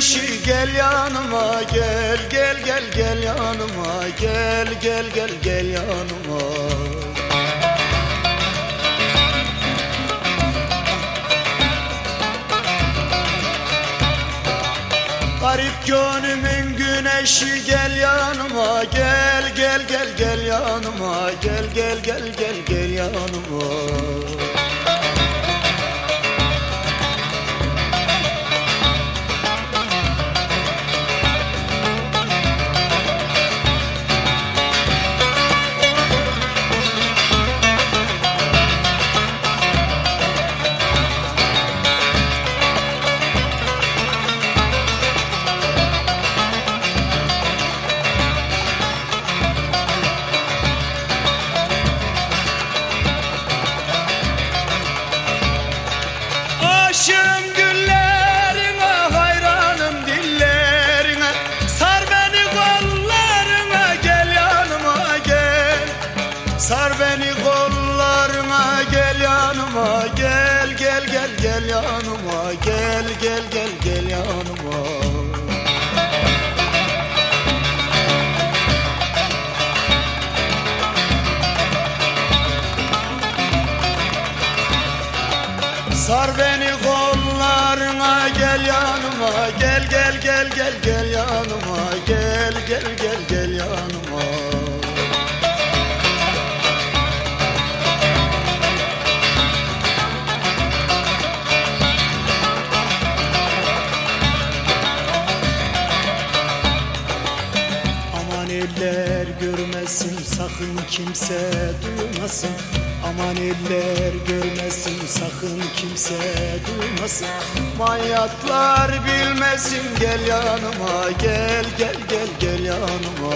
gel yanıma gel gel gel gel yanıma gel gel gel gel yanıma. Garip gönlümün güneşi gel yanıma gel gel gel gel yanıma gel gel gel gel gel yanıma gel yanıma gel gel gel gel yanıma. Sar beni kollarına gel yanıma. Gel gel gel gel gel yanıma. Gel gel gel gel eller görmesin sakın kimse duymasın. Aman eller görmesin sakın kimse duymasın. Manyaklar bilmesin gel yanıma gel gel gel gel yanıma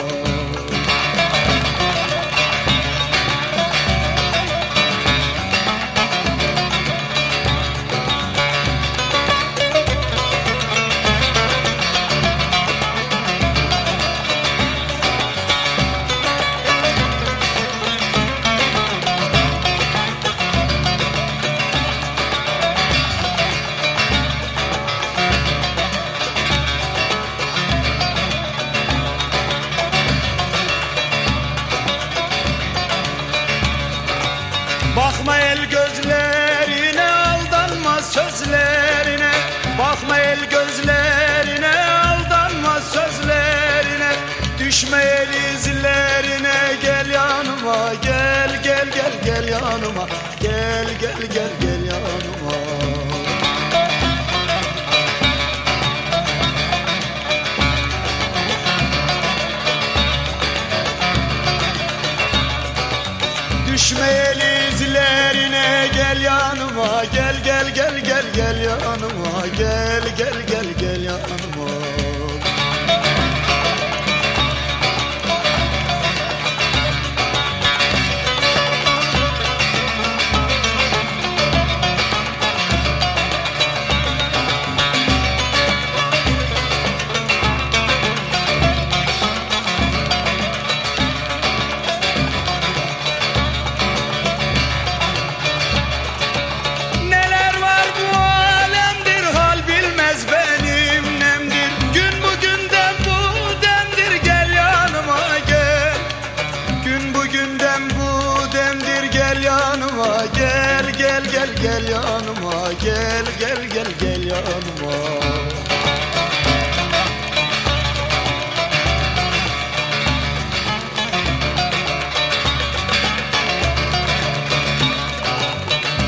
My Gö yanıma Gel gel gel gel gel yanıma. Gel gel gel gel yanıma Gel gel gel gel yanıma.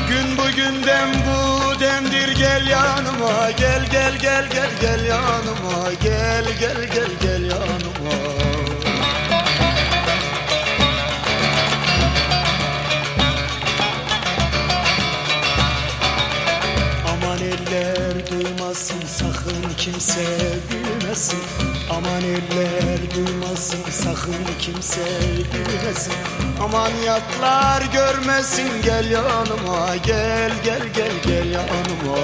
Gün bugünden bu demdir gel yanıma. Gel gel gel gel gel yanıma. Gel gel gel gel yanıma kimse bilmesin Aman eller duymasın sakın kimse bilmesin Aman yatlar görmesin gel yanıma Gel gel gel gel yanıma